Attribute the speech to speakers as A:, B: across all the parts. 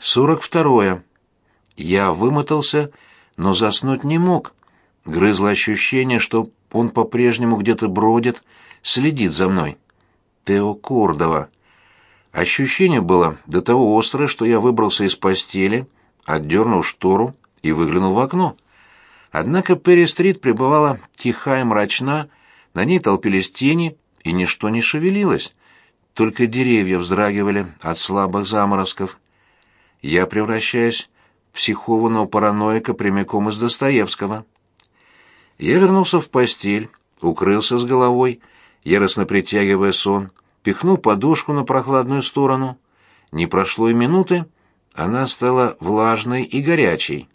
A: Сорок второе. Я вымотался, но заснуть не мог. Грызло ощущение, что он по-прежнему где-то бродит, следит за мной. Тео Кордова. Ощущение было до того острое, что я выбрался из постели, отдернул штору и выглянул в окно. Однако Перри-стрит пребывала тиха и мрачна, на ней толпились тени, и ничто не шевелилось, только деревья вздрагивали от слабых заморозков. Я превращаюсь в психованного параноика прямиком из Достоевского. Я вернулся в постель, укрылся с головой, яростно притягивая сон, пихнул подушку на прохладную сторону. Не прошло и минуты, она стала влажной и горячей.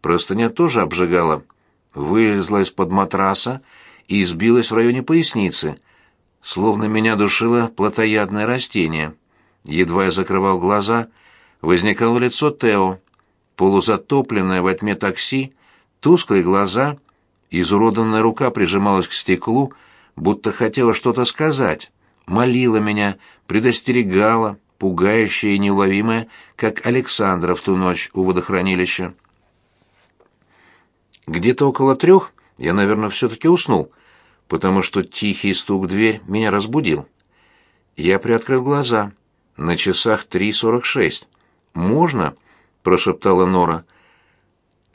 A: Простыня тоже обжигала, вылезла из-под матраса и сбилась в районе поясницы, словно меня душило плотоядное растение. Едва я закрывал глаза, возникало лицо Тео, полузатопленное во тьме такси, тусклые глаза, изуродованная рука прижималась к стеклу, будто хотела что-то сказать, молила меня, предостерегала, пугающая и неуловимая, как Александра в ту ночь у водохранилища. Где-то около трех я, наверное, все-таки уснул, потому что тихий стук в дверь меня разбудил. Я приоткрыл глаза. На часах три сорок шесть. «Можно?» — прошептала Нора.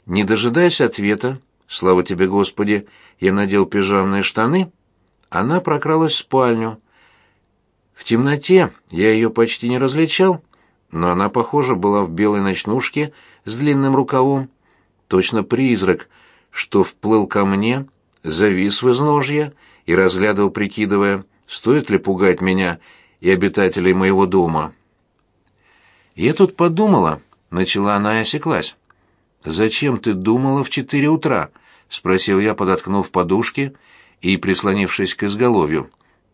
A: Не дожидаясь ответа, слава тебе, Господи, я надел пижамные штаны, она прокралась в спальню. В темноте я ее почти не различал, но она, похоже, была в белой ночнушке с длинным рукавом. Точно призрак, что вплыл ко мне, завис в изножье и разглядывал, прикидывая, стоит ли пугать меня и обитателей моего дома. «Я тут подумала», — начала она и осеклась. «Зачем ты думала в четыре утра?» — спросил я, подоткнув подушки и прислонившись к изголовью.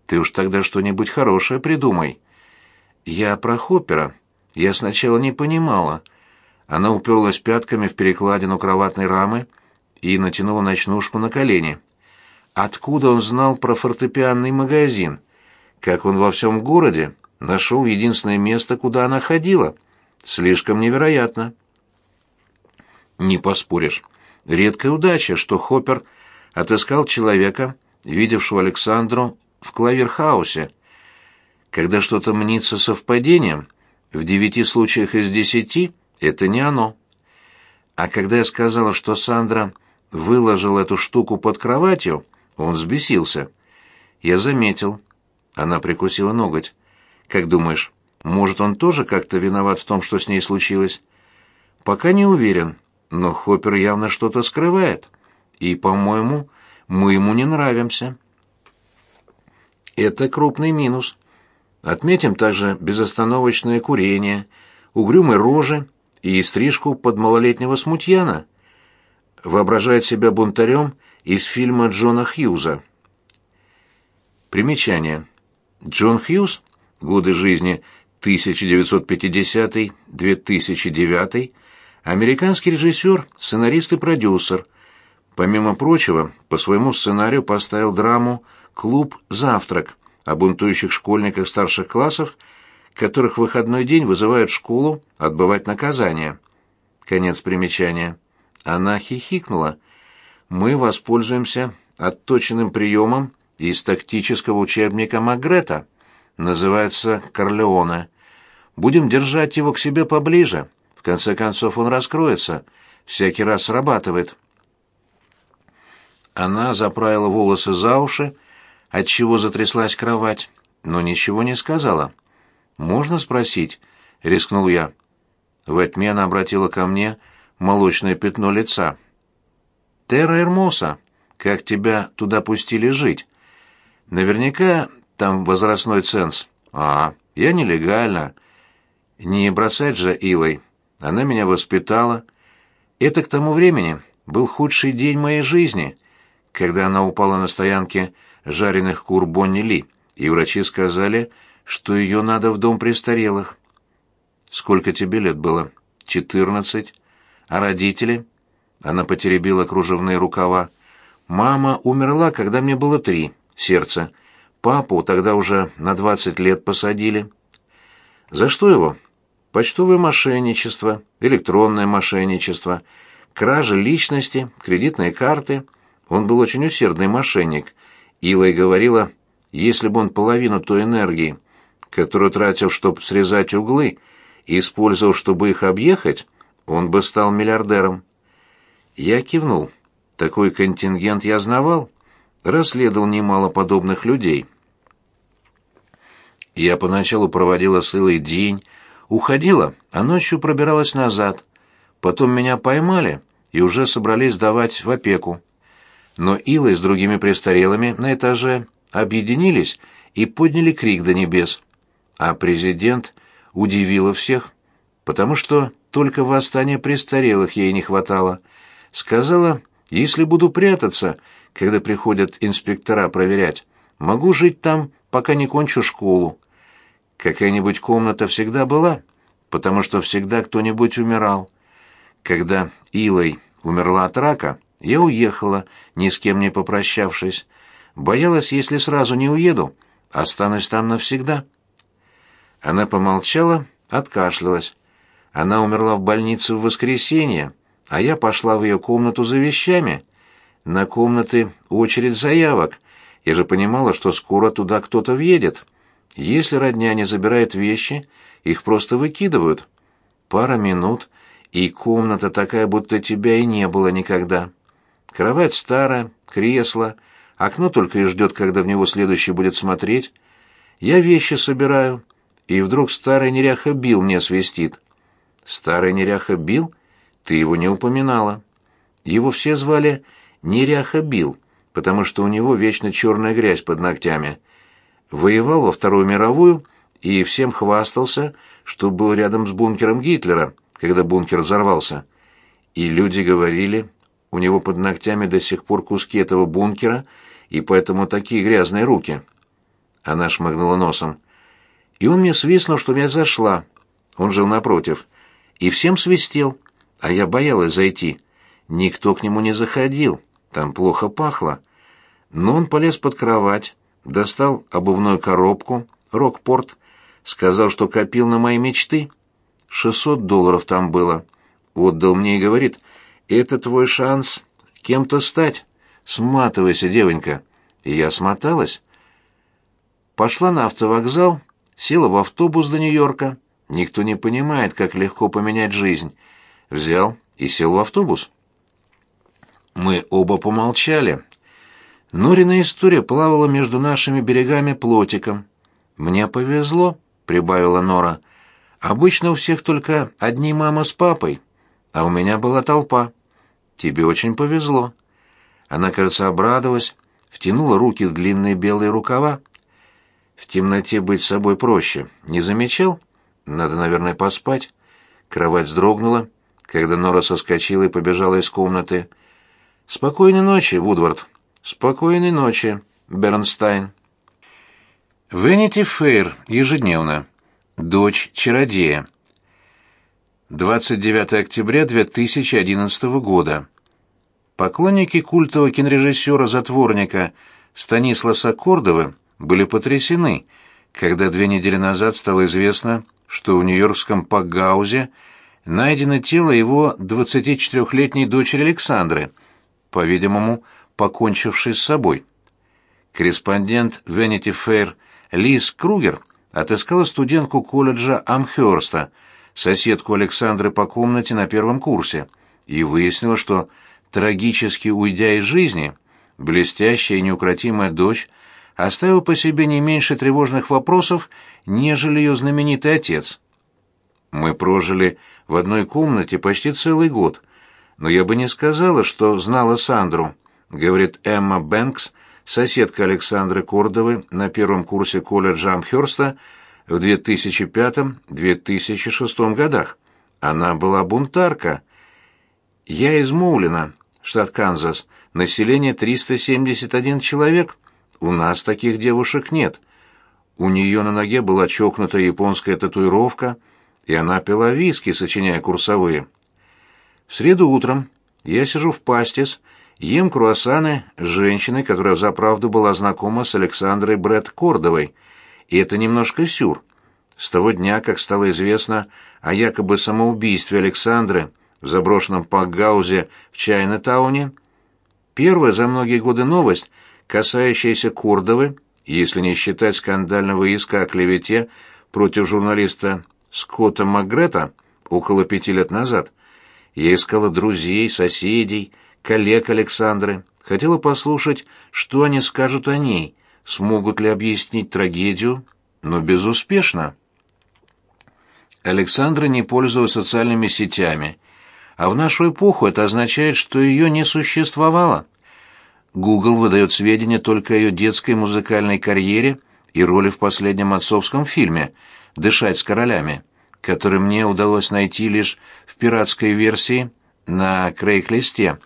A: «Ты уж тогда что-нибудь хорошее придумай». «Я про Хоппера. Я сначала не понимала». Она уперлась пятками в перекладину кроватной рамы и натянула ночнушку на колени. Откуда он знал про фортепианный магазин? Как он во всем городе нашел единственное место, куда она ходила? Слишком невероятно. Не поспоришь. Редкая удача, что Хоппер отыскал человека, видевшего Александру в клаверхаусе. Когда что-то мнится совпадением, в девяти случаях из десяти это не оно. А когда я сказала, что Сандра выложила эту штуку под кроватью, он взбесился. Я заметил. Она прикусила ноготь. Как думаешь, может, он тоже как-то виноват в том, что с ней случилось? Пока не уверен, но Хоппер явно что-то скрывает. И, по-моему, мы ему не нравимся. Это крупный минус. Отметим также безостановочное курение, угрюмые рожи и стрижку под малолетнего смутьяна. Воображает себя бунтарем из фильма Джона Хьюза. Примечание. Джон Хьюз, годы жизни 1950-2009, американский режиссер, сценарист и продюсер. Помимо прочего, по своему сценарию поставил драму «Клуб «Завтрак» о бунтующих школьниках старших классов, которых в выходной день вызывают в школу отбывать наказание. Конец примечания. Она хихикнула мы воспользуемся отточенным приемом из тактического учебника Магрета. Называется «Корлеоне». Будем держать его к себе поближе. В конце концов он раскроется. Всякий раз срабатывает. Она заправила волосы за уши, отчего затряслась кровать, но ничего не сказала. «Можно спросить?» — рискнул я. В тьме она обратила ко мне молочное пятно лица. Терра Эрмоса, как тебя туда пустили жить? Наверняка там возрастной ценз. А, я нелегально. Не бросать же Илой. Она меня воспитала. Это к тому времени был худший день моей жизни, когда она упала на стоянке жареных кур Бонни Ли, и врачи сказали, что ее надо в дом престарелых. Сколько тебе лет было? Четырнадцать. А родители? Она потеребила кружевные рукава. Мама умерла, когда мне было три, сердце. Папу тогда уже на двадцать лет посадили. За что его? почтовое мошенничество, электронное мошенничество, кража личности, кредитные карты. Он был очень усердный мошенник. Илой говорила, если бы он половину той энергии, которую тратил, чтобы срезать углы, использовал, чтобы их объехать, он бы стал миллиардером. Я кивнул. Такой контингент я знавал, расследовал немало подобных людей. Я поначалу проводила Илой день, уходила, а ночью пробиралась назад. Потом меня поймали и уже собрались сдавать в опеку. Но Ила с другими престарелыми на этаже объединились и подняли крик до небес. А президент удивила всех, потому что только восстания престарелых ей не хватало. Сказала, если буду прятаться, когда приходят инспектора проверять, могу жить там, пока не кончу школу. Какая-нибудь комната всегда была, потому что всегда кто-нибудь умирал. Когда Илой умерла от рака, я уехала, ни с кем не попрощавшись. Боялась, если сразу не уеду, останусь там навсегда. Она помолчала, откашлялась. Она умерла в больнице в воскресенье, а я пошла в ее комнату за вещами. На комнаты очередь заявок. Я же понимала, что скоро туда кто-то въедет. Если родня не забирает вещи, их просто выкидывают. Пара минут, и комната такая, будто тебя и не было никогда. Кровать старая, кресло, окно только и ждет, когда в него следующий будет смотреть. Я вещи собираю, и вдруг старый неряха Бил мне свистит. Старый неряха Бил? Ты его не упоминала. Его все звали Неряха Бил, потому что у него вечно черная грязь под ногтями. Воевал во Вторую мировую и всем хвастался, что был рядом с бункером Гитлера, когда бункер взорвался. И люди говорили, у него под ногтями до сих пор куски этого бункера, и поэтому такие грязные руки. Она шмыгнула носом. И он мне свистнул, что я зашла. Он жил напротив. И всем свистел, а я боялась зайти. Никто к нему не заходил, там плохо пахло. Но он полез под кровать, достал обувную коробку, рокпорт, сказал, что копил на мои мечты. Шестьсот долларов там было. Отдал мне и говорит, это твой шанс кем-то стать. Сматывайся, девонька. И я смоталась. Пошла на автовокзал, села в автобус до Нью-Йорка. Никто не понимает, как легко поменять жизнь. Взял и сел в автобус. Мы оба помолчали. Норина история плавала между нашими берегами плотиком. «Мне повезло», — прибавила Нора. «Обычно у всех только одни мама с папой, а у меня была толпа. Тебе очень повезло». Она, кажется, обрадовалась, втянула руки в длинные белые рукава. В темноте быть собой проще. Не замечал? Надо, наверное, поспать. Кровать вздрогнула, когда Нора соскочила и побежала из комнаты. «Спокойной ночи, Вудвард». «Спокойной ночи, Бернстайн». Венити Фейр ежедневно. Дочь чародея. 29 октября 2011 года. Поклонники культового кинорежиссера-затворника Станисласа Кордовы были потрясены, когда две недели назад стало известно, что в нью-йоркском Пакгаузе найдено тело его 24-летней дочери Александры, по-видимому, покончившей с собой. Корреспондент Vanity Fair Лиз Кругер отыскала студентку колледжа Амхёрста, соседку Александры по комнате на первом курсе, и выяснила, что, трагически уйдя из жизни, блестящая и неукротимая дочь оставила по себе не меньше тревожных вопросов, нежели ее знаменитый отец. Мы прожили в одной комнате почти целый год, но я бы не сказала, что знала Сандру, говорит Эмма Бэнкс, соседка Александры Кордовой на первом курсе колледжа Амхёрста в 2005-2006 годах. Она была бунтарка. Я из Моулина, штат Канзас. Население 371 человек. У нас таких девушек нет. У нее на ноге была чокнутая японская татуировка, и она пила виски, сочиняя курсовые. В среду утром я сижу в пастис, ем круассаны с женщиной, которая взаправду была знакома с Александрой Брэд Кордовой, и это немножко сюр. с того дня, как стало известно о якобы самоубийстве Александры в заброшенном пакгаузе в Чайна-тауне, первая за многие годы новость, касающаяся Курдовы, если не считать скандального иска о клевете против журналиста Скотта Макгрета около пяти лет назад. Я искала друзей, соседей, коллег Александры, хотела послушать, что они скажут о ней, смогут ли объяснить трагедию, но безуспешно. Александра не пользовалась социальными сетями, а в нашу эпоху это означает, что ее не существовало. Google выдает сведения только о ее детской музыкальной карьере и роли в последнем отцовском фильме «Дышать с королями», который мне удалось найти лишь в пиратской версии на Крейг-листе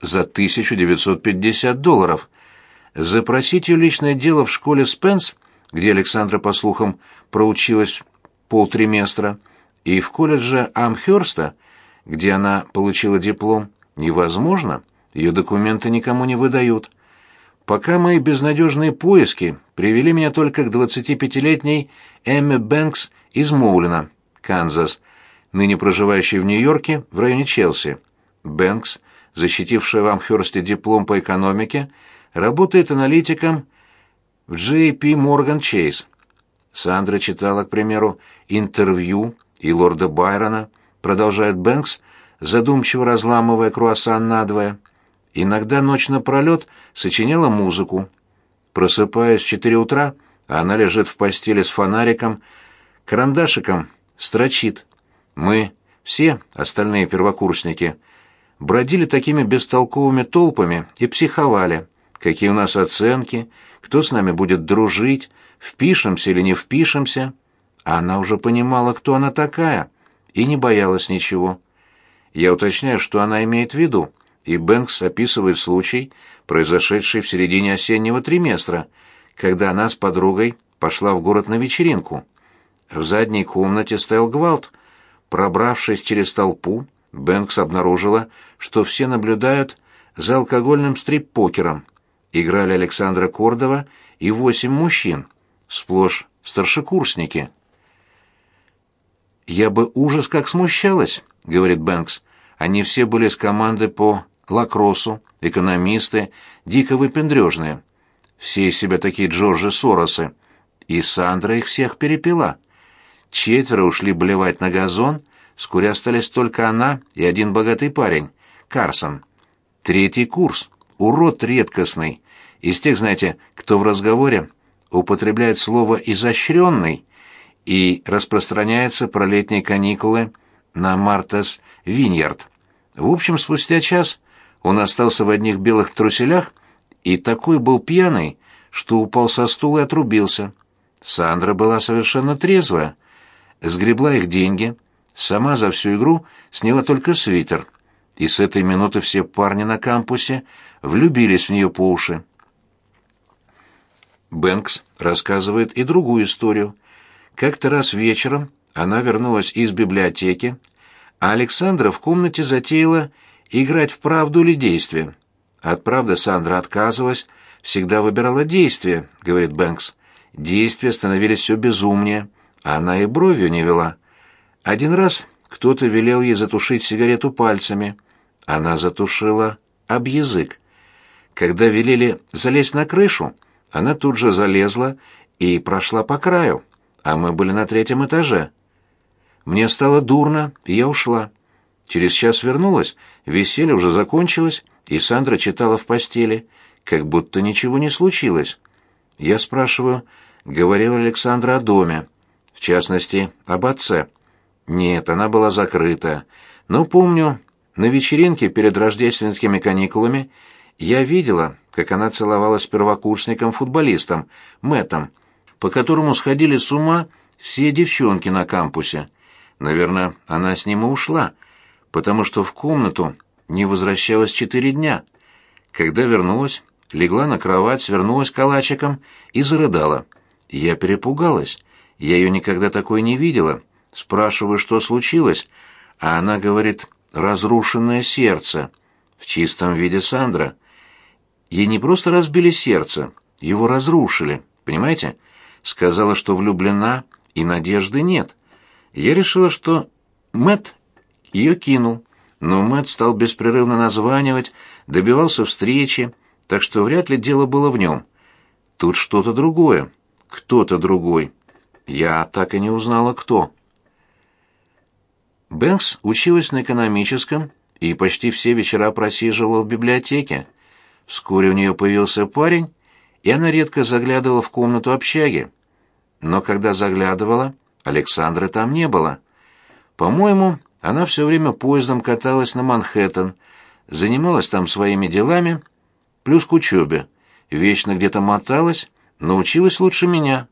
A: за 1950 долларов. Запросить ее личное дело в школе Спенс, где Александра, по слухам, проучилась полтриместра, и в колледже Амхёрста, где она получила диплом, невозможно, ее документы никому не выдают. Пока мои безнадежные поиски привели меня только к 25-летней Эмме Бэнкс из Моулина, Канзас, ныне проживающей в Нью-Йорке в районе Челси. Бэнкс, защитившая в Амхёрсте диплом по экономике, работает аналитиком в JP Morgan Chase. Сандра читала, к примеру, интервью и лорда Байрона, продолжает Бэнкс, задумчиво разламывая круассан надвое. Иногда ночь напролет сочиняла музыку. Просыпаясь в четыре утра, она лежит в постели с фонариком, карандашиком, строчит. Мы, все остальные первокурсники, бродили такими бестолковыми толпами и психовали. Какие у нас оценки, кто с нами будет дружить, впишемся или не впишемся. А она уже понимала, кто она такая, и не боялась ничего. Я уточняю, что она имеет в виду, и Бэнкс описывает случай, произошедший в середине осеннего триместра, когда она с подругой пошла в город на вечеринку. В задней комнате стоял гвалт. Пробравшись через толпу, Бэнкс обнаружила, что все наблюдают за алкогольным стрип-покером. Играли Александра Кордова и восемь мужчин, сплошь старшекурсники. «Я бы ужас как смущалась», — говорит Бэнкс. «Они все были с команды по лакроссу, экономисты, дико выпендрежные. Все из себя такие Джорджи Соросы. И Сандра их всех перепила. Четверо ушли блевать на газон, вскоре остались только она и один богатый парень, Карсон. Третий курс, урод редкостный. Из тех, знаете, кто в разговоре употребляет слово «изощренный» и распространяется про летние каникулы на Мартас Виньярд. В общем, спустя час он остался в одних белых труселях и такой был пьяный, что упал со стула и отрубился. Сандра была совершенно трезвая, сгребла их деньги, сама за всю игру сняла только свитер, и с этой минуты все парни на кампусе влюбились в нее по уши. Бэнкс рассказывает и другую историю. Как-то раз вечером она вернулась из библиотеки, а Александра в комнате затеяла играть в правду или действие. От правды Сандра отказывалась, всегда выбирала действие, говорит Бэнкс. Действия становились все безумнее, а она и бровью не вела. Один раз кто-то велел ей затушить сигарету пальцами. Она затушила об язык. Когда велели залезть на крышу, она тут же залезла и прошла по краю, а мы были на третьем этаже. Мне стало дурно, и я ушла. Через час вернулась, веселье уже закончилось, и Сандра читала в постели, как будто ничего не случилось. Я спрашиваю, говорила Александра о доме, в частности, об отце. Нет, она была закрыта. Но помню, на вечеринке перед рождественскими каникулами я видела, как она целовалась с первокурсником-футболистом, Мэттом, по которому сходили с ума все девчонки на кампусе. Наверное, она с ним и ушла, потому что в комнату не возвращалась четыре дня. Когда вернулась, легла на кровать, свернулась калачиком и зарыдала. Я перепугалась. Я ее никогда такой не видела. Спрашиваю, что случилось, а она говорит «разрушенное сердце». В чистом виде Сандра. Ей не просто разбили сердце, его разрушили, понимаете? Сказала, что влюблена и надежды нет. Я решила, что Мэт ее кинул, но Мэт стал беспрерывно названивать, добивался встречи, так что вряд ли дело было в нем. Тут что-то другое, кто-то другой. Я так и не узнала, кто. Бэнкс училась на экономическом и почти все вечера просиживала в библиотеке. Вскоре у нее появился парень, и она редко заглядывала в комнату общаги. Но когда заглядывала, Александры там не было. По-моему, она все время поездом каталась на Манхэттен, занималась там своими делами, плюс к учебе, вечно где-то моталась, научилась лучше меня.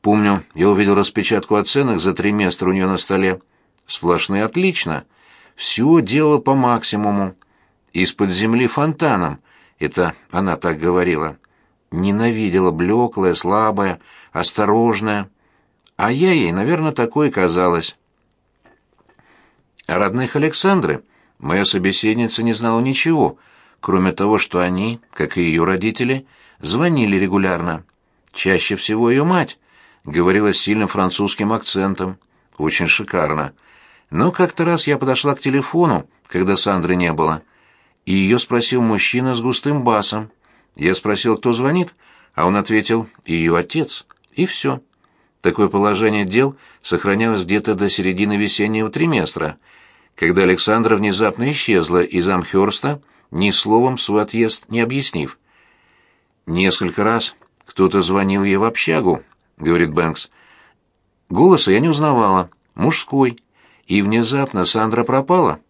A: Помню, я увидел распечатку оценок за триместр у нее на столе. Сплошные отлично. Все делала по максимуму. Из-под земли фонтаном. Это она так говорила. Ненавидела блеклая, слабая, осторожная. А я ей, наверное, такой казалась. О родных Александры моя собеседница не знала ничего, кроме того, что они, как и ее родители, звонили регулярно. Чаще всего ее мать говорила с сильным французским акцентом. Очень шикарно. Но как-то раз я подошла к телефону, когда Сандры не было, и ее спросил мужчина с густым басом. Я спросил, кто звонит, а он ответил «ее отец». И все. Такое положение дел сохранялось где-то до середины весеннего триместра, когда Александра внезапно исчезла из Амхёрста, ни словом свой отъезд не объяснив. «Несколько раз кто-то звонил ей в общагу», — говорит Бэнкс. «Голоса я не узнавала. Мужской и внезапно Сандра пропала.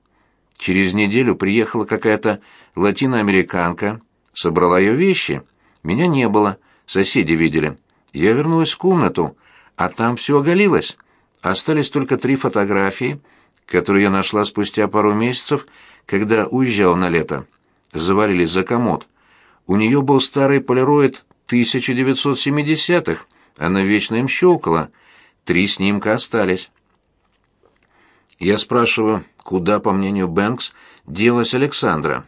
A: Через неделю приехала какая-то латиноамериканка, собрала ее вещи. Меня не было, соседи видели. Я вернулась в комнату, а там все оголилось. Остались только три фотографии, которые я нашла спустя пару месяцев, когда уезжала на лето. Завалились за комод. У нее был старый полироид 1970-х, она вечно им щелкала. Три снимка остались. Я спрашиваю, куда, по мнению Бэнкс, делась Александра.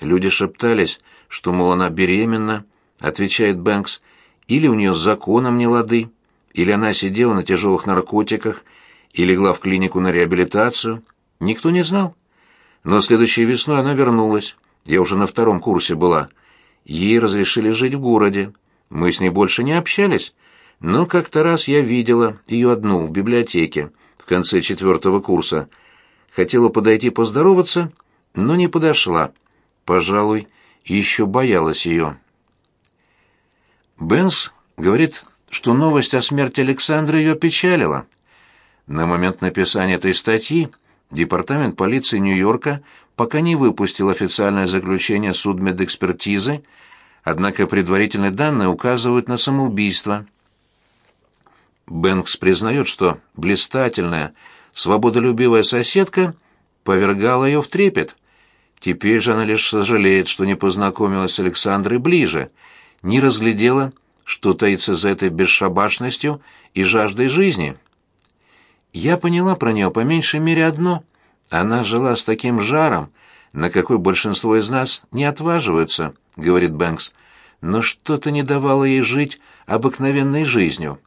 A: Люди шептались, что, мол, она беременна, отвечает Бэнкс, или у нее с законом не лады, или она сидела на тяжелых наркотиках, и легла в клинику на реабилитацию. Никто не знал. Но следующей весной она вернулась. Я уже на втором курсе была. Ей разрешили жить в городе. Мы с ней больше не общались. Но как-то раз я видела ее одну в библиотеке конце четвертого курса. Хотела подойти поздороваться, но не подошла. Пожалуй, еще боялась ее. Бенс говорит, что новость о смерти Александры ее печалила. На момент написания этой статьи департамент полиции Нью-Йорка пока не выпустил официальное заключение судмедэкспертизы, однако предварительные данные указывают на самоубийство. Бэнкс признает, что блистательная, свободолюбивая соседка повергала ее в трепет. Теперь же она лишь сожалеет, что не познакомилась с Александрой ближе, не разглядела, что таится за этой бесшабашностью и жаждой жизни. Я поняла про нее по меньшей мере одно. Она жила с таким жаром, на какой большинство из нас не отваживаются, говорит Бэнкс, но что-то не давало ей жить обыкновенной жизнью.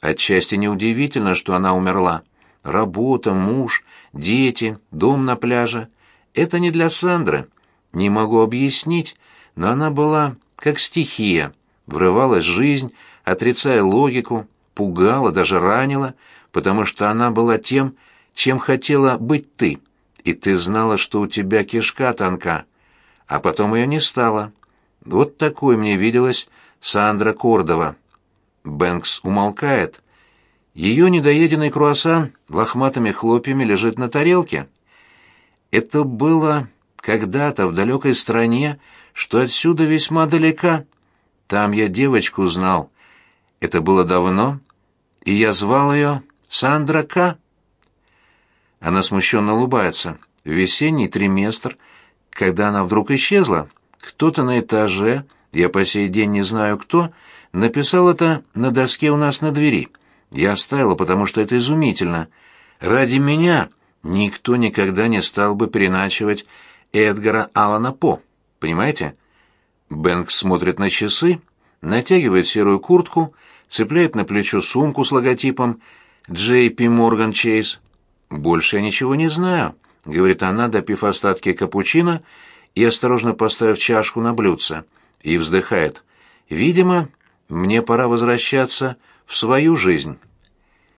A: Отчасти неудивительно, что она умерла. Работа, муж, дети, дом на пляже — это не для Сандры. Не могу объяснить, но она была как стихия, врывалась жизнь, отрицая логику, пугала, даже ранила, потому что она была тем, чем хотела быть ты, и ты знала, что у тебя кишка тонка, а потом ее не стало. Вот такой мне виделась Сандра Кордова. Бэнкс умолкает. Ее недоеденный круассан лохматыми хлопьями лежит на тарелке. Это было когда-то в далекой стране, что отсюда весьма далека. Там я девочку знал. Это было давно, и я звал ее Сандра К. Она смущенно улыбается. Весенний триместр, когда она вдруг исчезла, кто-то на этаже, я по сей день не знаю кто, Написал это на доске у нас на двери. Я оставила, потому что это изумительно. Ради меня никто никогда не стал бы переначивать Эдгара Алана По. Понимаете? Бэнкс смотрит на часы, натягивает серую куртку, цепляет на плечо сумку с логотипом JP Morgan Chase. «Больше я ничего не знаю», — говорит она, допив остатки капучино и осторожно поставив чашку на блюдце, и вздыхает. «Видимо, мне пора возвращаться в свою жизнь».